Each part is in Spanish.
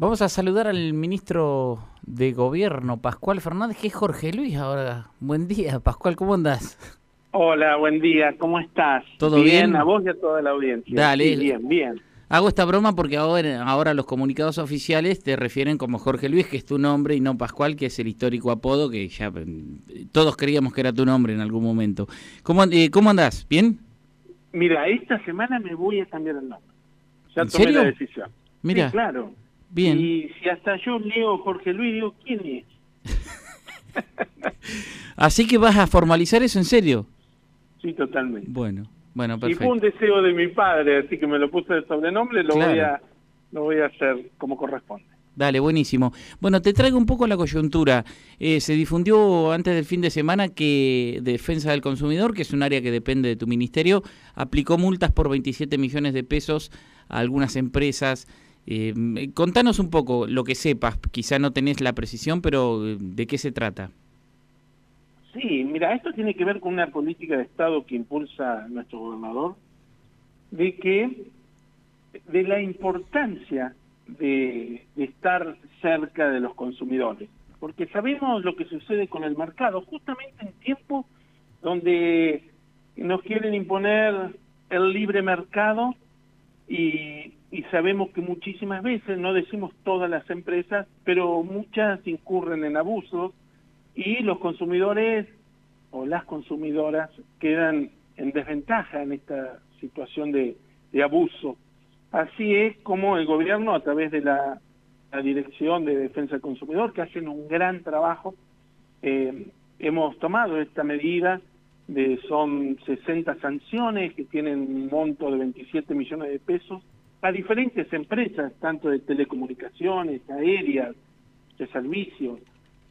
Vamos a saludar al ministro de Gobierno, Pascual Fernández, que es Jorge Luis ahora. Buen día, Pascual, ¿cómo andás? Hola, buen día, ¿cómo estás? ¿Todo bien? A vos y a toda la audiencia. Dale. bien, bien. Hago esta broma porque ahora, ahora los comunicados oficiales te refieren como Jorge Luis, que es tu nombre, y no Pascual, que es el histórico apodo que ya mm, todos creíamos que era tu nombre en algún momento. ¿Cómo, eh, ¿cómo andás? ¿Bien? Mira, esta semana me voy a cambiar el nombre. Ya ¿En tomé serio? la decisión. Mira. Sí, claro. Bien. Y si hasta yo leo Jorge Luis, digo, ¿quién es? Así que vas a formalizar eso en serio. Sí, totalmente. Bueno, bueno, Y fue perfecto. un deseo de mi padre, así que me lo puse de sobrenombre, lo, Claro. voy a, lo voy a hacer como corresponde. Dale, buenísimo. Bueno, te traigo un poco la coyuntura. Eh, se difundió antes del fin de semana que Defensa del Consumidor, que es un área que depende de tu ministerio, aplicó multas por 27 millones de pesos a algunas empresas. Eh, contanos un poco lo que sepas, quizá no tenés la precisión, pero eh, ¿de qué se trata? Sí, mira, esto tiene que ver con una política de Estado que impulsa nuestro gobernador, de que, de la importancia de, de estar cerca de los consumidores, porque sabemos lo que sucede con el mercado, justamente en tiempos donde nos quieren imponer el libre mercado y, y sabemos que muchísimas veces, no decimos todas las empresas, pero muchas incurren en abusos y los consumidores o las consumidoras quedan en desventaja en esta situación de, abuso. Así es como el gobierno, a través de la, la Dirección de Defensa del Consumidor, que hacen un gran trabajo, eh, hemos tomado esta medida de son 60 sanciones que tienen un monto de 27 millones de pesos a diferentes empresas, tanto de telecomunicaciones, aéreas, de servicios.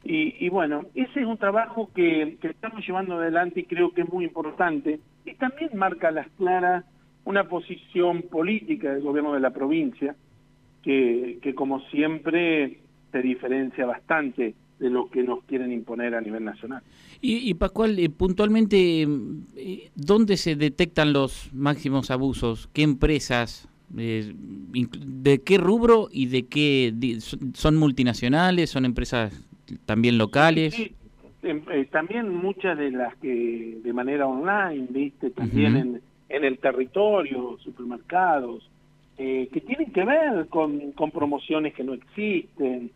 Y, y bueno, ese es un trabajo que, que estamos llevando adelante y creo que es muy importante. Y también marca a las claras una posición política del gobierno de la provincia, que, que como siempre se diferencia bastante de lo que nos quieren imponer a nivel nacional. Y, y Pascual, eh, puntualmente, eh, ¿dónde se detectan los máximos abusos? ¿Qué empresas? Eh, ¿De qué rubro y de qué? son- ¿Son multinacionales? ¿Son empresas también locales? Sí, em, eh, también muchas de las que de manera online, viste, también en, en el territorio, supermercados, eh, que tienen que ver con, con promociones que no existen,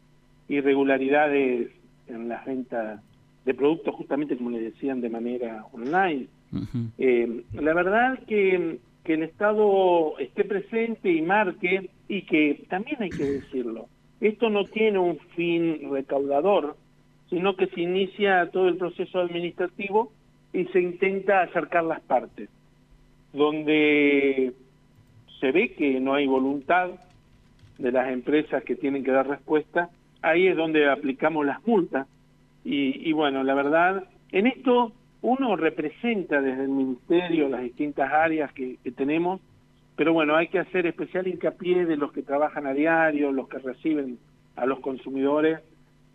irregularidades en las ventas de productos, justamente como le decían, de manera online. Eh, la verdad que, que el Estado esté presente y marque, y que también hay que decirlo, esto no tiene un fin recaudador, sino que se inicia todo el proceso administrativo y se intenta acercar las partes, donde se ve que no hay voluntad de las empresas que tienen que dar respuesta, ahí es donde aplicamos las multas. Y, bueno, la verdad, en esto uno representa desde el ministerio las distintas áreas que, tenemos, pero bueno, hay que hacer especial hincapié de los que trabajan a diario, los que reciben a los consumidores,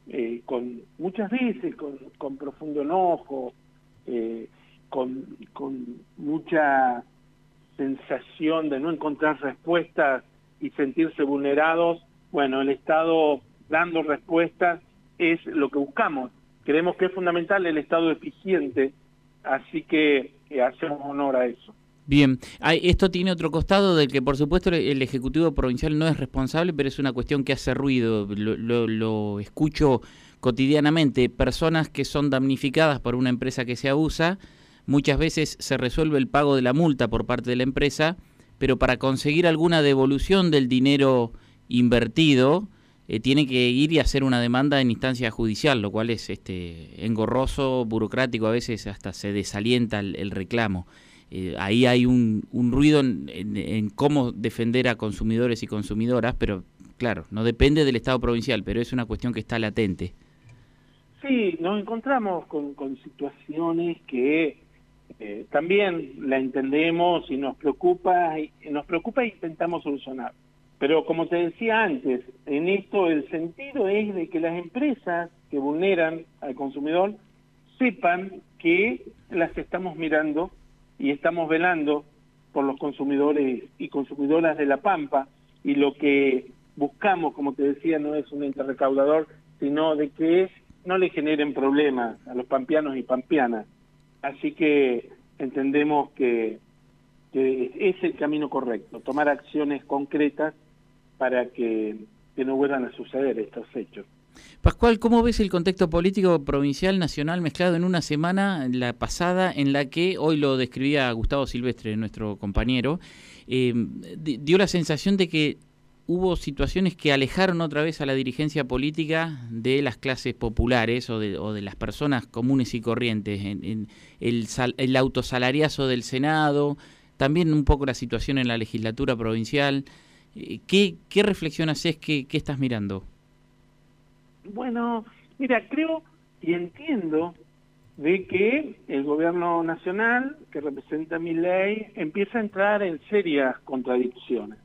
eh, con muchas veces con, con profundo enojo, eh, con, con mucha sensación de no encontrar respuestas y sentirse vulnerados. Bueno, el Estado dando respuestas es lo que buscamos. Creemos que es fundamental el Estado eficiente, así que eh, hacemos honor a eso. Bien, esto tiene otro costado del que por supuesto el- Ejecutivo Provincial no es responsable, pero es una cuestión que hace ruido, lo- lo escucho cotidianamente, personas que son damnificadas por una empresa que se abusa, muchas veces se resuelve el pago de la multa por parte de la empresa, pero para conseguir alguna devolución del dinero invertido, eh, tiene que ir y hacer una demanda en instancia judicial, lo cual es este engorroso, burocrático, a veces hasta se desalienta el- reclamo. Eh, ahí hay un, ruido en, cómo defender a consumidores y consumidoras, pero claro, no depende del Estado provincial, pero es una cuestión que está latente. Sí, nos encontramos con, con situaciones que eh, también la entendemos y nos preocupa y nos preocupa e intentamos solucionar. Pero como te decía antes, en esto el sentido es de que las empresas que vulneran al consumidor sepan que las estamos mirando y estamos velando por los consumidores y consumidoras de La Pampa y lo que buscamos, como te decía, no es un ente recaudador, sino de que no le generen problemas a los pampeanos y pampeanas. Así que entendemos que, es el camino correcto, tomar acciones concretas para que, que no vuelvan a suceder estos hechos. Pascual, ¿cómo ves el contexto político provincial, nacional, mezclado en una semana, la pasada, en la que hoy lo describía Gustavo Silvestre, nuestro compañero, eh, dio la sensación de que hubo situaciones que alejaron otra vez a la dirigencia política de las clases populares o de, las personas comunes y corrientes, en, el, el autosalariazo del Senado, también un poco la situación en la legislatura provincial. Eh, ¿Qué, qué reflexión haces? ¿Qué, ¿Qué estás mirando? Bueno, mira, creo y entiendo de que el gobierno nacional, que representa mi ley, empieza a entrar en serias contradicciones.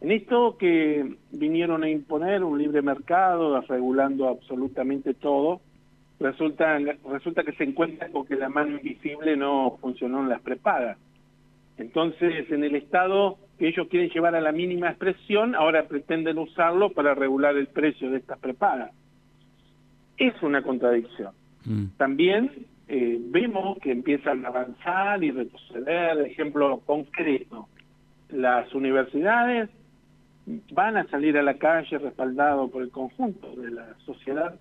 En esto que vinieron a imponer un libre mercado, regulando absolutamente todo, resulta, resulta que se encuentra con que la mano invisible no funcionó en las prepagas. Entonces, en el Estado que ellos quieren llevar a la mínima expresión, ahora pretenden usarlo para regular el precio de estas prepagas es una contradicción. Mm. También eh, vemos que empiezan a avanzar y retroceder, ejemplo concreto, las universidades van a salir a la calle respaldado por el conjunto de la sociedad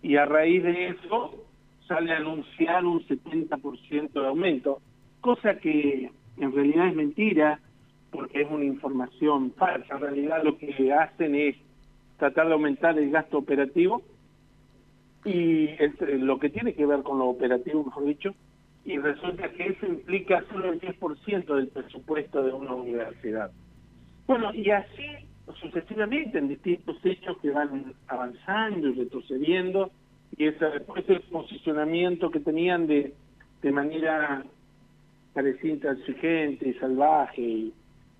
y a raíz de eso sale a anunciar un 70% de aumento, cosa que en realidad es mentira porque es una información falsa. En realidad lo que hacen es tratar de aumentar el gasto operativo y lo que tiene que ver con lo operativo, mejor dicho, y resulta que eso implica solo el 10% del presupuesto de una universidad. Bueno, y así sucesivamente en distintos hechos que van avanzando y retrocediendo, y ese, ese posicionamiento que tenían de, de manera parecida intransigente y salvaje y,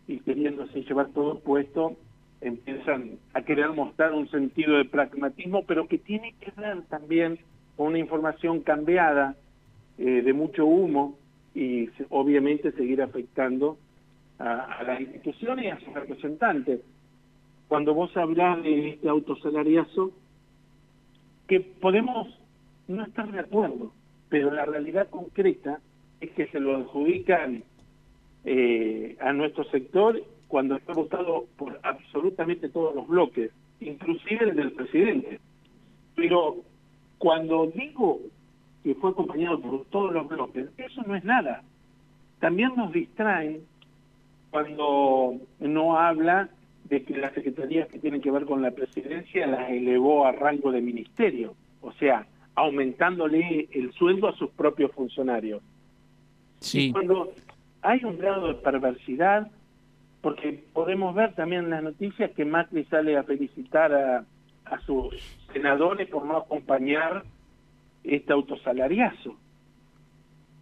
y queriéndose llevar todo puesto, empiezan a querer mostrar un sentido de pragmatismo, pero que tiene que ver también con una información cambiada, eh, de mucho humo, y obviamente seguir afectando a, las instituciones y a sus representantes. Cuando vos hablas de este autosalariazo, que podemos no estar de acuerdo, pero la realidad concreta es que se lo adjudican eh, a nuestro sector cuando está votado por absolutamente todos los bloques, inclusive el del presidente. Pero cuando digo que fue acompañado por todos los bloques, eso no es nada. También nos distraen cuando no habla de que las secretarías que tienen que ver con la presidencia las elevó a rango de ministerio, o sea, aumentándole el sueldo a sus propios funcionarios. Sí. cuando hay un grado de perversidad porque podemos ver también en las noticias que Macri sale a felicitar a, sus senadores por no acompañar este autosalariazo.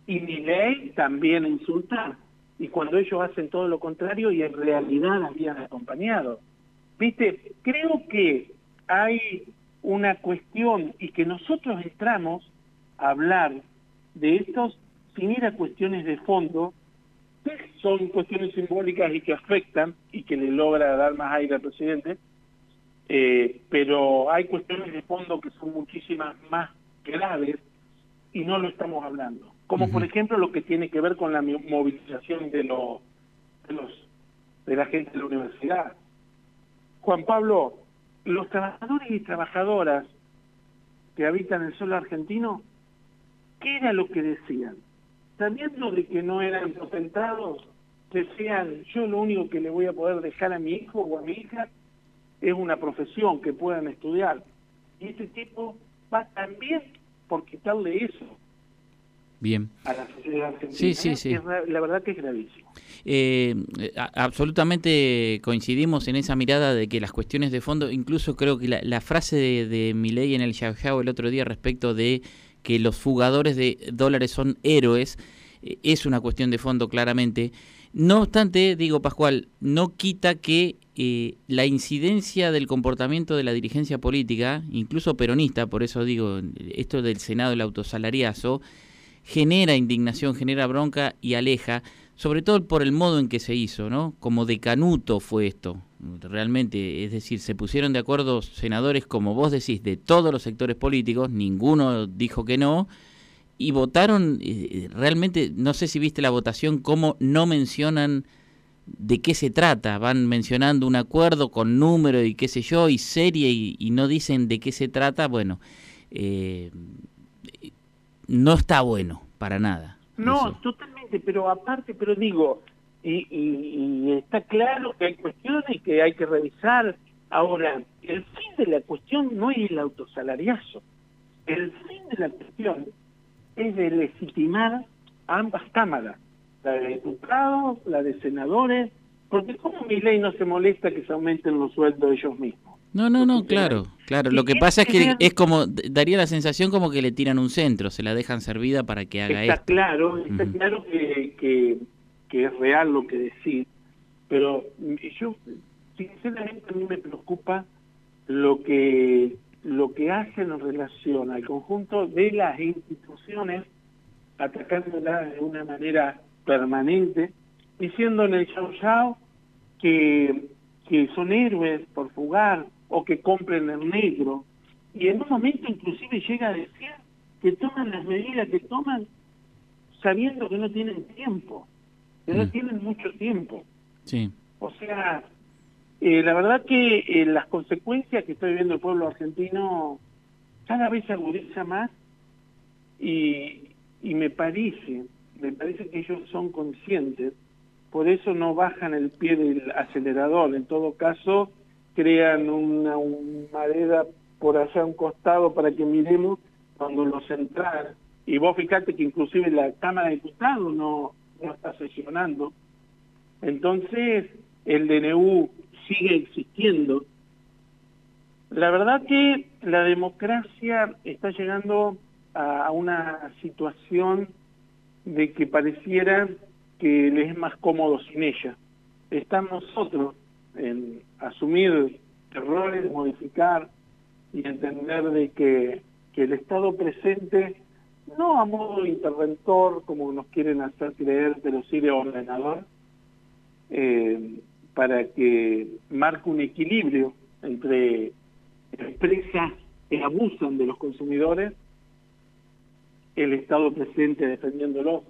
Y mi ley también insultar. Y cuando ellos hacen todo lo contrario y en realidad habían acompañado. Viste, creo que hay una cuestión y que nosotros entramos a hablar de estos sin ir a cuestiones de fondo son cuestiones simbólicas y que afectan y que le logra dar más aire al presidente, eh, pero hay cuestiones de fondo que son muchísimas más graves y no lo estamos hablando. Como por ejemplo lo que tiene que ver con la movilización de, los, de, los, de la gente de la universidad. Juan Pablo, los trabajadores y trabajadoras que habitan el suelo argentino, ¿qué era lo que decían? sabiendo de que no eran potentados, decían, yo lo único que le voy a poder dejar a mi hijo o a mi hija es una profesión que puedan estudiar. Y este tipo va también por quitarle eso. Bien. A la sociedad argentina. Sí, sí, sí. la verdad que es gravísimo. Eh, absolutamente coincidimos en esa mirada de que las cuestiones de fondo, incluso creo que la, frase de, de Milei en el Yao el otro día respecto de que los fugadores de dólares son héroes, eh, es una cuestión de fondo claramente. No obstante, digo Pascual, no quita que eh, la incidencia del comportamiento de la dirigencia política, incluso peronista, por eso digo, esto del Senado, el autosalariazo, genera indignación, genera bronca y aleja, sobre todo por el modo en que se hizo, ¿no? Como de canuto fue esto. realmente, es decir, se pusieron de acuerdo senadores, como vos decís, de todos los sectores políticos, ninguno dijo que no, y votaron, eh, realmente, no sé si viste la votación, cómo no mencionan de qué se trata, van mencionando un acuerdo con número y qué sé yo, y serie, y, no dicen de qué se trata, bueno, eh, no está bueno, para nada. No, totalmente, pero aparte, pero digo, y, y, está claro que hay cuestiones que hay que revisar. Ahora, el fin de la cuestión no es el autosalariazo. El fin de la cuestión es de legitimar a ambas cámaras, la de diputados, la de senadores, porque como mi ley no se molesta que se aumenten los sueldos ellos mismos. No, no, no, claro, claro. Lo que pasa es que es como, daría la sensación como que le tiran un centro, se la dejan servida para que haga está Claro, está claro que, que que es real lo que decís, pero yo sinceramente a mí me preocupa lo que lo que hacen en relación al conjunto de las instituciones atacándolas de una manera permanente, diciendo en el chau chau que, que son héroes por fugar o que compren el negro, y en un momento inclusive llega a decir que toman las medidas que toman sabiendo que no tienen tiempo que no mm. tienen mucho tiempo. Sí. O sea, eh, la verdad que eh, las consecuencias que está viviendo el pueblo argentino cada vez se agudiza más y, y me parece, me parece que ellos son conscientes, por eso no bajan el pie del acelerador, en todo caso crean una madera por allá a un costado para que miremos cuando los entrar. Y vos fijate que inclusive la Cámara de Diputados no, no está sesionando. Entonces, el DNU sigue existiendo. La verdad que la democracia está llegando a una situación de que pareciera que le es más cómodo sin ella. Estamos nosotros en asumir errores, modificar y entender de que, que el Estado presente no a modo interventor, como nos quieren hacer creer, pero sí de ordenador, eh, para que marque un equilibrio entre empresas que abusan de los consumidores, el Estado presente defendiéndolos,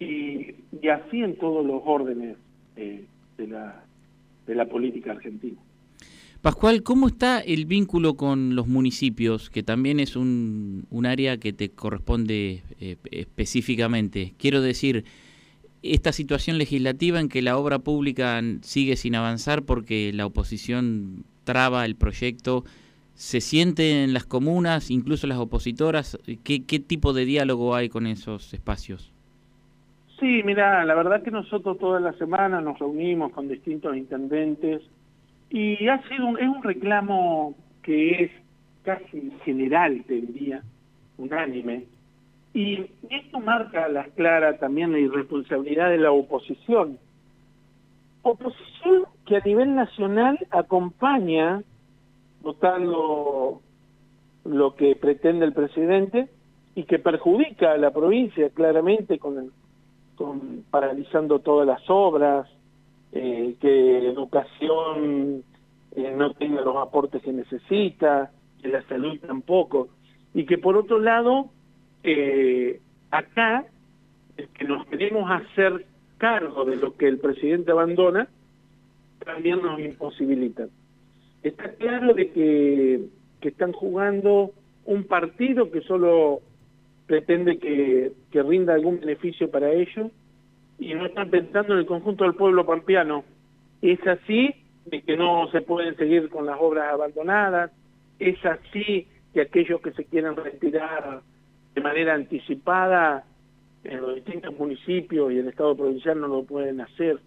y, así en todos los órdenes de, la, de la política argentina. Pascual, ¿cómo está el vínculo con los municipios, que también es un, un área que te corresponde eh, específicamente? Quiero decir, esta situación legislativa en que la obra pública sigue sin avanzar porque la oposición traba el proyecto, ¿se siente en las comunas, incluso las opositoras? ¿Qué, qué tipo de diálogo hay con esos espacios? Sí, mira, la verdad que nosotros toda la semana nos reunimos con distintos intendentes, y ha sido un, es un reclamo que es casi general, te diría, unánime. Y esto marca a las claras también la irresponsabilidad de la oposición. Oposición que a nivel nacional acompaña, votando lo que pretende el presidente, y que perjudica a la provincia claramente con, con paralizando todas las obras, eh, que educación eh, no tenga los aportes que necesita, que la salud tampoco, y que por otro lado, eh, acá, es que nos queremos hacer cargo de lo que el presidente abandona, también nos imposibilitan. Está claro de que, están jugando un partido que solo pretende que, que rinda algún beneficio para ellos, y no están pensando en el conjunto del pueblo pampeano. Es así de que no se pueden seguir con las obras abandonadas, es así que aquellos que se quieran retirar de manera anticipada en los distintos municipios y el Estado provincial no lo pueden hacer,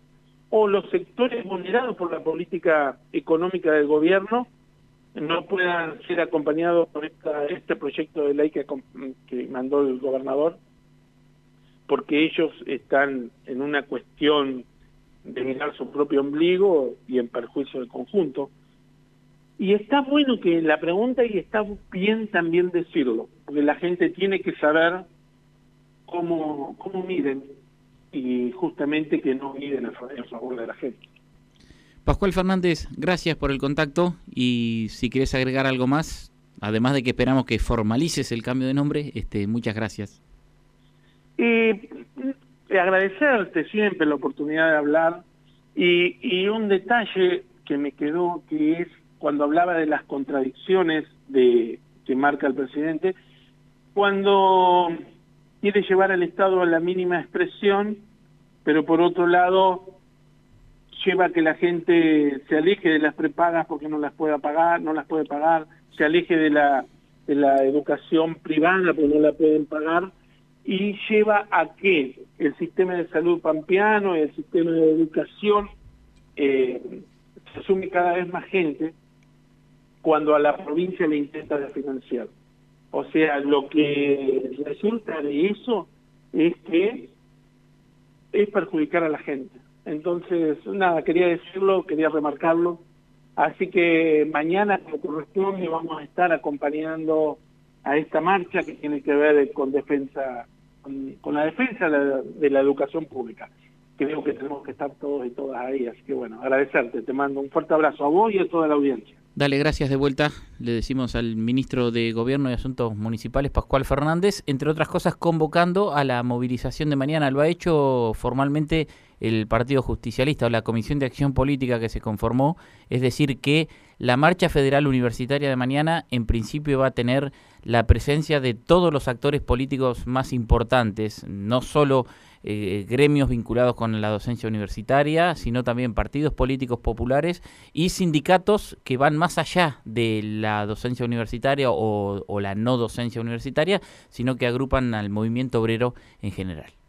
o los sectores vulnerados por la política económica del gobierno no puedan ser acompañados por esta, este proyecto de ley que, mandó el gobernador porque ellos están en una cuestión de mirar su propio ombligo y en perjuicio del conjunto. Y está bueno que la pregunta y está bien también decirlo, porque la gente tiene que saber cómo, cómo miden y justamente que no miden en favor de la gente. Pascual Fernández, gracias por el contacto y si quieres agregar algo más, además de que esperamos que formalices el cambio de nombre, este, muchas gracias. Eh, agradecerte siempre la oportunidad de hablar y, y un detalle que me quedó que es cuando hablaba de las contradicciones de, que marca el presidente, cuando quiere llevar al Estado a la mínima expresión, pero por otro lado lleva a que la gente se aleje de las prepagas porque no las pueda pagar, no las puede pagar, se aleje de la, educación privada porque no la pueden pagar, y lleva a que el sistema de salud pampeano y el sistema de educación eh, se asume cada vez más gente cuando a la provincia le intenta financiar. O sea, lo que resulta de eso es que es perjudicar a la gente. Entonces, nada, quería decirlo, quería remarcarlo. Así que mañana, como corresponde, vamos a estar acompañando a esta marcha que tiene que ver con defensa, con, la defensa de la, educación pública. Creo que tenemos que estar todos y todas ahí, así que bueno, agradecerte, te mando un fuerte abrazo a vos y a toda la audiencia. Dale, gracias de vuelta. Le decimos al ministro de Gobierno y Asuntos Municipales, Pascual Fernández, entre otras cosas, convocando a la movilización de mañana. Lo ha hecho formalmente el Partido Justicialista o la Comisión de Acción Política que se conformó. Es decir, que la marcha federal universitaria de mañana en principio va a tener la presencia de todos los actores políticos más importantes, no solo eh, gremios vinculados con la docencia universitaria, sino también partidos políticos populares y sindicatos que van más allá de la docencia universitaria o, o la no docencia universitaria, sino que agrupan al movimiento obrero en general.